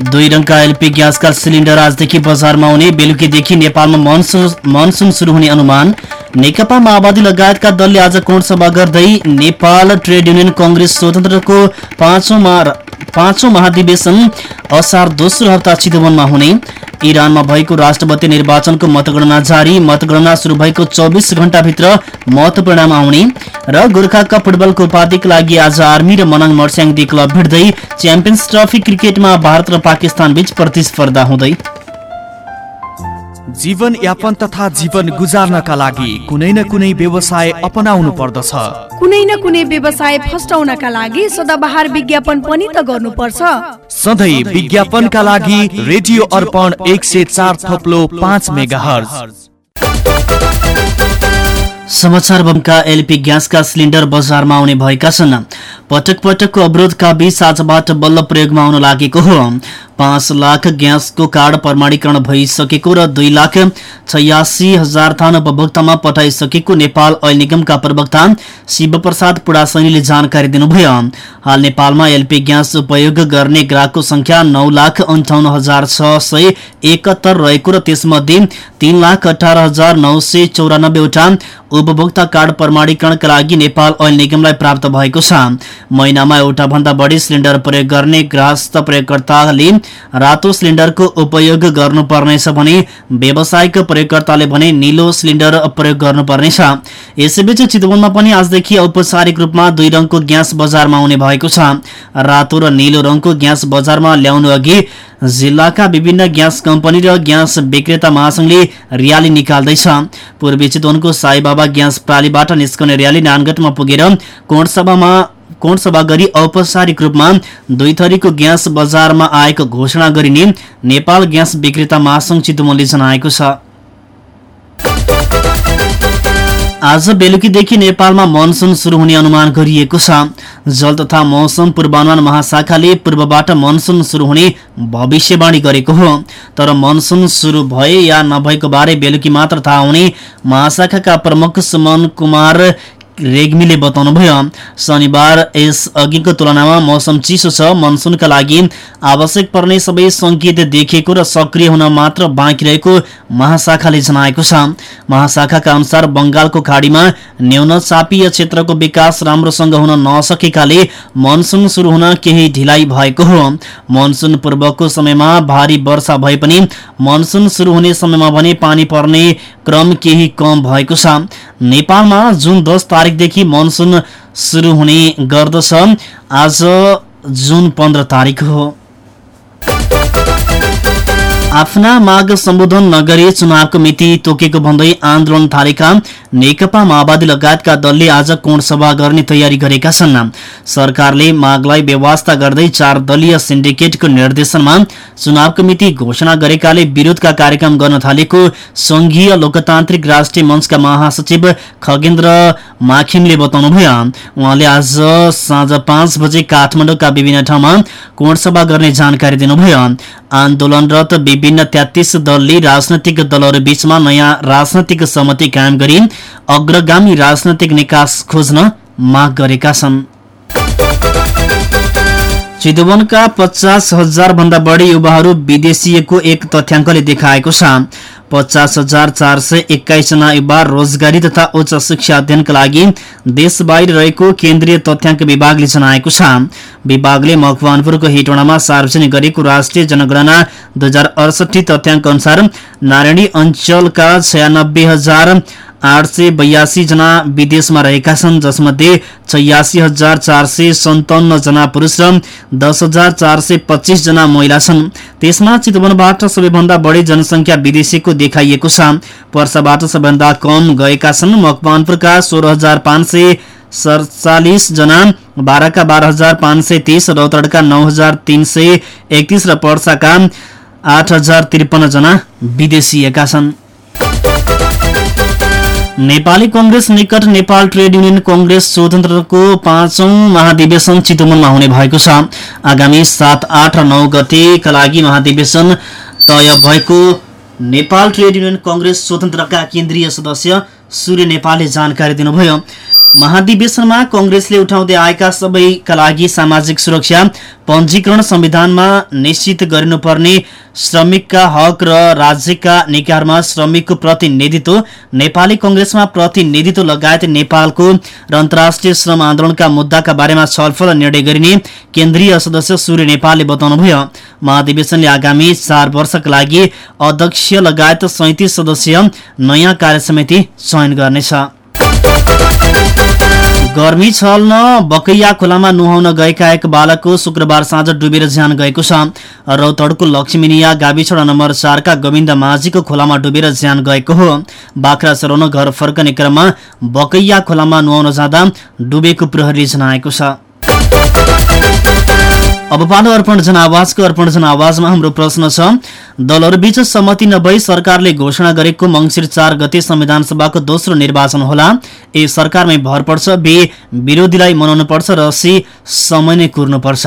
दुई रङका LP ग्यासका cylinder आजदेखि बजारमा आउने बेलुकीदेखि नेपालमा मनसुन मनसुन शुरू हुने अनुमान। नेकपा माओवादी लगायतका दलले आज कोणसभा गर्दै नेपाल ट्रेड युनियन कंग्रेस स्वतन्त्रको पाँचौं पाँचौं महाधिवेशन असार दोस्रो हप्ता चितवनमा हुने। इरानमा भएको राष्ट्रपति निर्वाचनको मतगणना जारी। मतगणना शुरू भएको चौबिस घण्टाभित्र मत परिणाम आउने र गोर्खा कप फुटबलको उपाधिका लागि आज आर्मी र मनाङ मर्स्याङदी क्लब भिड्दै च्याम्पियन्स ट्रफी क्रिकेटमा भारत र पाकिस्तान बीच प्रतिस्पर्धा हुँदै जीवन यापन तथा जीवन गुजार्नका लागि कुनै न कुनै व्यवसाय अपनाउनु पर्दछ। कुनै न कुनै व्यवसाय फस्टाउनका लागि सदाबहार विज्ञापन पनि त गर्नुपर्छ। सधैँ विज्ञापनका लागि रेडियो अर्पण एक सय चार थोप्लो पाँच मेगा समाचार बमका एलपी ग्यासका सिलिन्डर बजारमा आउने भएका छन्। पटक पटकको अवरोधका बीच आजबाट बल्ल प्रयोगमा आउन लागेको हो। पाँच लाख ग्यासको कार्ड प्रमाणीकरण भइसकेको र दुई लाख छयासी हजार थान उपभोक्तामा पठाइसकेको नेपाल ऐल निगमका प्रवक्ता शिवप्रसाद पुडासैनीले जानकारी दिनुभयो। हाल नेपालमा एलपी ग्यास उपयोग गर्ने ग्राहकको संख्या नौ लाख अन्ठाउन्न हजार छ सय एकहत्तर रहेको र त्यसमध्ये तीन लाख अठार हजार नौ सय चौरानब्बेवटा उपभोक्ता कार्ड प्रमाणीकरणका लागि नेपाल ऐल निगमलाई प्राप्त भएको छ। महिनामा एउटा भन्दा बढी सिलिन्डर प्रयोग गर्ने ग्राहस्थ प्रयोगकर्ताले रातो सिलिन्डरको उपयोग गर्नुपर्नेछ भने व्यावसायिक प्रयोगकर्ताले भने निलो सिलिन्डर प्रयोग गर्नुपर्नेछ। यसैबीच चितवनमा पनि आजदेखि औपचारिक रूपमा दुई रङको ग्यास बजारमा आउने भएको छ। रातो र निलो रङको ग्यास बजारमा ल्याउनु अघि जिल्लाका विभिन्न ग्यास कम्पनी र ग्यास विक्रेता महासंघले र्याली निकाल्दैछ। पूर्वी चितवनको साईबाबा ग्यास प्रालीबाट निस्कने र्याली नानगढमा पुगेर कोणसभामा कोणसभा गरी औपचारिक रूपमा दुई थरीको ग्यास बजारमा आएको घोषणा गरिने नेपाल ग्यास विक्रेता महासंघ चितवनले जनाएको छ। आज बेलुकीदेखि नेपालमा मनसुन शुरू हुने अनुमान गरिएको छ। जल तथा मौसम पूर्वानुमान महाशाखाले पूर्वबाट मनसुन शुरू हुने भविष्यवाणी गरेको हो। तर मनसुन शुरू भए या नभएको बारे बेलुकी मात्र थाहा हुने महाशाखाका प्रमुख सुमन कुमार रेग्मीले बताउनुभयो शनिबार यस अघिको तुलनामा मौसम चिसो छ। मनसुनका लागि आवश्यक पर्ने सबै संकेत देखिएको र सक्रिय हुन मात्र बाँकी रहेको महाशाखाले जनाएको छ। महाशाखाका अनुसार बंगालको खाडीमा न्यून चापीय क्षेत्रको विकास राम्रोसँग हुन नसकेकाले मनसुन शुरू हुन केही ढिलाइ भएको हो। मनसुन पूर्वको समयमा भारी वर्षा भए पनि मनसुन शुरू हुने समयमा भने पानी पर्ने क्रम केही कम भएको छ। नेपालमा जुन दस तारिकदेखि मनसुन सुरु हुने गर्दछ। आज जुन पन्ध्र तारिक हो। आफ्ना माग सम्बोधन नगरी चुनावको मिति तोकेको भन्दै आन्दोलन थालेका नेकपा माओवादी लगायतका दलले आज कोण सभा गर्ने तयारी गरेका छन्। सरकारले मागलाई व्यवस्था गर्दै चार दलीय सिन्डिकेटको निर्देशनमा चुनावको मिति घोषणा गरेकाले विरोधका कार्यक्रम गर्न थालेको संघीय लोकतान्त्रिक राष्ट्रिय मञ्चका महासचिव खगेन्द्र माखिमले बताउनुभयो। उहाँले आज साँझ पाँच बजे काठमाडौँका विभिन्न ठाउँमा कोणसभा गर्ने जानकारी दिनुभयो। आन्दोलनरत विभिन्न तेत्तीस दलले राजनैतिक दलहरू बीचमा नयाँ राजनैतिक सहमति कायम गरी अग्रगामी राजनैतिक निकास खोज्न माग गरेका छन्। चितवनका पचास हजार भन्दा बढी युवाहरू विदेशिएको एक तथ्याङ्कले देखाएको छ। पचास हजार चार सय एक्काइसजना युवा रोजगारी तथा उच्च शिक्षा अध्ययनका लागि देश बाहिर रहेको केन्द्रीय तथ्याङ्क विभागले जनाएको छ। विभागले मकवानपुरको हेटोडामा सार्वजनिक गरेको राष्ट्रिय जनगणना दुई हजार अडसठी तथ्याङ्क अनुसार नारायणी अञ्चलका छयानब्बे हजार आठ सय बयासी जना विदेशमा रहेका छन् जसमध्ये छयासी हजार चार सय सन्ताउन्न जना पुरुष र दस हजार चार सय पच्चिस जना महिला छन्। त्यसमा चितवनबाट सबैभन्दा बढी जनसङ्ख्या विदेशीको देखाइएको छ। वर्षबाट सबैभन्दा कम गएका छन् मकवानपुरका सोह्र हजार पाँच सय सडचालिस जना बाह्रका बाह्र हजार पाँच सय तिस रौतडका नौ हजार तिन सय एकतिस र पर्साका आठ हजार त्रिपन्न जना विदेशिएका छन्। नेपाली कंग्रेस निकट नेपाल ट्रेड युनियन कंग्रेस स्वतन्त्रको पाँचौं महाधिवेशन चितवनमा हुने भएको छ। आगामी सात आठ र नौ गतेका लागि महाधिवेशन तय भएको नेपाल ट्रेड युनियन कंग्रेस स्वतन्त्रका केन्द्रीय सदस्य सूर्य नेपालले जानकारी दिनुभयो। महाधिवेशनमा कंग्रेसले उठाउँदै आएका सबैका लागि सामाजिक सुरक्षा पञ्जीकरण संविधानमा निश्चित गरिनुपर्ने श्रमिकका हक र राज्यका निकायहरूमा श्रमिकको प्रतिनिधित्व नेपाली कंग्रेसमा प्रतिनिधित्व लगायत नेपालको र अन्तर्राष्ट्रिय श्रम आन्दोलनका मुद्दाका बारेमा छलफल निर्णय गरिने केन्द्रीय सदस्य सूर्य नेपालले बताउनुभयो। महाधिवेशनले आगामी चार वर्षका लागि अध्यक्ष लगायत सैतिस सदस्यीय नयाँ कार्यसमिति चयन गर्नेछ। गर्मी छल्न बकैया खोलामा नुहाउन गएका एक बालकको शुक्रबार साँझ डुबेर ज्यान गएको छ। रौतडको लक्ष्मीनिया गाविछडा नम्बर चारका गोविन्द माझीको खोलामा डुबेर ज्यान गएको हो। बाख्रा चराउन घर फर्कने क्रममा बकैया खोलामा नुहाउन जाँदा डुबेको प्रहरीले जनाएको छ। अब पालो अर्पण जनावाजको अर्पण जनावाजमा हाम्रो प्रश्न छ। दलहरूबीच सहमति नभई सरकारले घोषणा गरेको मङ्सिर चार गते संविधान सभाको दोस्रो निर्वाचन होला। ए सरकारमै भर पर्छ बे विरोधीलाई मनाउनु पर्छ र सी समय नै कुर्नुपर्छ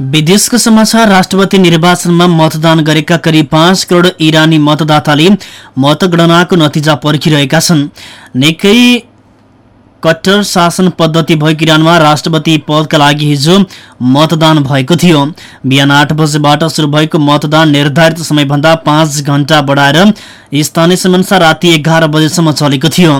विदेशको समाचार राष्ट्रपति निर्वाचनमा मतदान गरेका करिब पाँच करोड इरानी मतदाताले मतगणनाको नतिजा पर्खिरहेका छन्। निकै कट्टर शासन पद्धति भएको इरानमा राष्ट्रपति पदका लागि हिजो मतदान भएको थियो। बिहान आठ बजेबाट सुरु भएको मतदान निर्धारित समयभन्दा पाँच घण्टा बढाएर स्थानीय समयअनुसार राति एघार बजेसम्म चलेको थियो।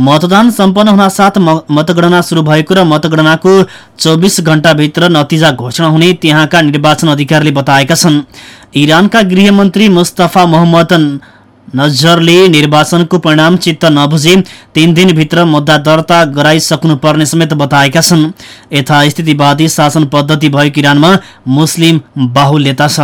मतदान सम्पन्न हुनासाथ मतगणना सुरु भएको र मतगणनाको चौबिस घण्टाभित्र नतिजा घोषणा हुने त्यहाँका निर्वाचन अधिकारीले बताएका छन्। इरानका गृहमन्त्री मुस्तफा मोहम्मद नजरले निर्वाचनको परिणाम चित्त नबुझे तीन दिनभित्र मुद्दा दर्ता गराइसक्नुपर्ने समेत बताएका छन्। यथास्थितिवादी शासन पद्धति भएको इरानमा मुस्लिम बाहुल्यता छ।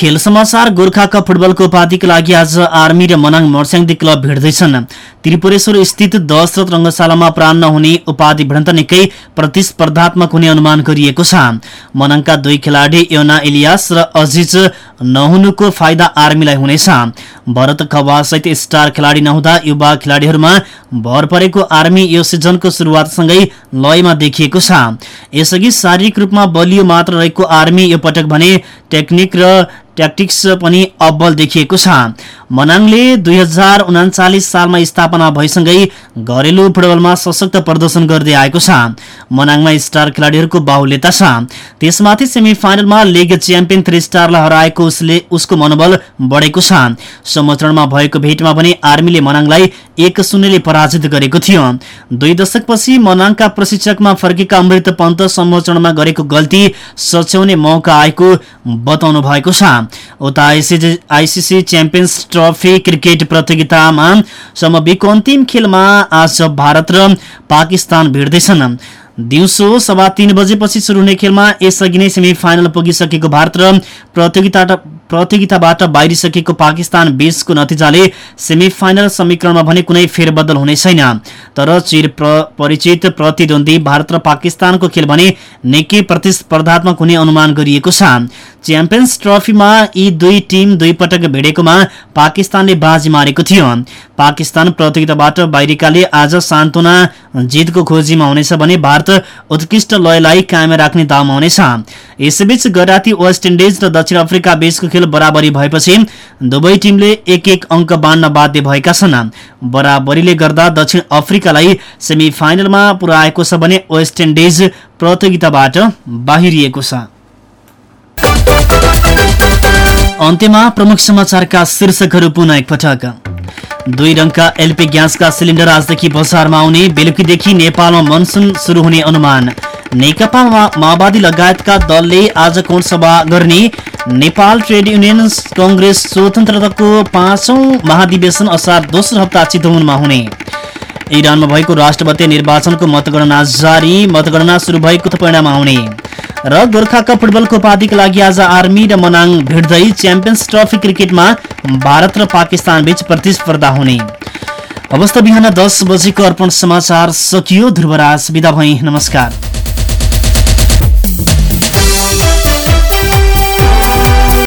खेल समाचार गोर्खा कप फुटबलको उपाधिका लागि आज आर्मी र मनाङ मर्स्याङदी क्लब भिड्दैछन् त्रिपुरेश्वर स्थित दशरथ रङ्गशालामा प्रान्न हुने उपाधि भिडन्त निकै प्रतिस्पर्धात्मक हुने अनुमान गरिएको छ। मनाङका दुई खेलाडी योना इलियास र अजिज नहुनुको फाइदा आर्मीलाई हुनेछ। भरत खवासहित स्टार खेलाडी नहुँदा युवा खेलाडीहरूमा भर परेको आर्मी यो सिजनको सुरुवातसँगै लयमा देखिएको छ। यसअघि शारीरिक रूपमा बलियो मात्र रहेको आर्मी यो पटक भने टेक्निक र ट्याक्टिक्स पनि अब्बल देखिएको छ। मनाङले दुई हजार उनाचालिस सालमा स्थापना भएसँगै घरेलु फुटबलमा सशक्त प्रदर्शन गर्दै आएको छ। मनाङमा स्टार खेलाडीहरूको बाहुल्यता छ। त्यसमाथि सेमी फाइनलमा लिग च्याम्पियन थ्री स्टारलाई हराएको उसले उसको मनोबल बढेको छ। समचरणमा भएको भेटमा पनि आर्मीले मनाङलाई एक शून्यले पराजित गरेको थियो। दुई दशकपछि मनाङका प्रशिक्षकमा फर्केका अमृत पन्त समोचरणमा गरेको गल्ती सच्याउने मौका आएको बताउनु भएको छ। उता ICC ICC champions trophy cricket प्रतियोगितामा समविको अन्तिम खेलमा आज भारत र पाकिस्तान भिड्दैछन् दिउँसो सभा तीन बजेपछि सुरु हुने खेलमा यसअघि नै सेमी फाइनल पुगिसकेको भारत र प्रतियोगिता प्रतियोगिताबाट बाहिरिसकेको पाकिस्तान बीचको नतिजाले सेमी फाइनल समीकरणमा भने कुनै फेरबदल हुने छैन। तर चिर प्र- परिचित प्रतिद्वन्दी भारत र पाकिस्तानको खेल भने निकै प्रतिस्पर्धात्मक हुने अनुमान गरिएको छ। च्याम्पियन्स ट्रफीमा यी दुई टिम दुई पटक भिडेकोमा पाकिस्तानले बाजी मारेको थियो। पाकिस्तान प्रतियोगिताबाट बाहिरिकाले आज सान्तोना जितको खोजीमा हुनेछ भने भारत उत्कृष्ट लयलाई कायम राख्ने दाउमा हुनेछ यसैबीच गराती वेस्ट इन्डिज र दक्षिण अफ्रिका बीचको खेल बराबरी भएपछि दुवै टिमले एक एक अङ्क बाँड्न बाध्य भएका छन्। बराबरीले गर्दा दक्षिण अफ्रिकालाई सेमी फाइनलमा पुर्याएको छ भने वेस्ट इन्डिज प्रतियोगिताबाट बाहिरिएको छ। अन्त्यमा प्रमुख समाचारका शीर्षकहरू पुनः एकपटक दुई रङका एलपी ग्यासका सिलिन्डर आजदेखि बजारमा आउने बेलुकीदेखि नेपालमा मनसुन सुरु हुने अनुमान। नेकपा माओवादी लगायतका दलले आज कोण सभा गर्ने नेपाल ट्रेड युनियन कंग्रेस स्वतन्त्रताको पाँचौं महाधिवेशन असार दोस्रो हप्ता चितवनमा हुने। इरानमा भएको राष्ट्रपति निर्वाचनको मतगणना जारी मतगणना सुरु भएको परिणाम आउने। र गोर्खा कप फुटबलको उपाधिका लागि आज आर्मी र मनाङ भिड्दै च्याम्पियन्स ट्रफी क्रिकेटमा भारत र पाकिस्तान बीच प्रतिस्पर्धा हुने। अवस्था बिहान दस बजेको अर्पण समाचार सकियो ध्रुवराज। विदा भई नमस्कार।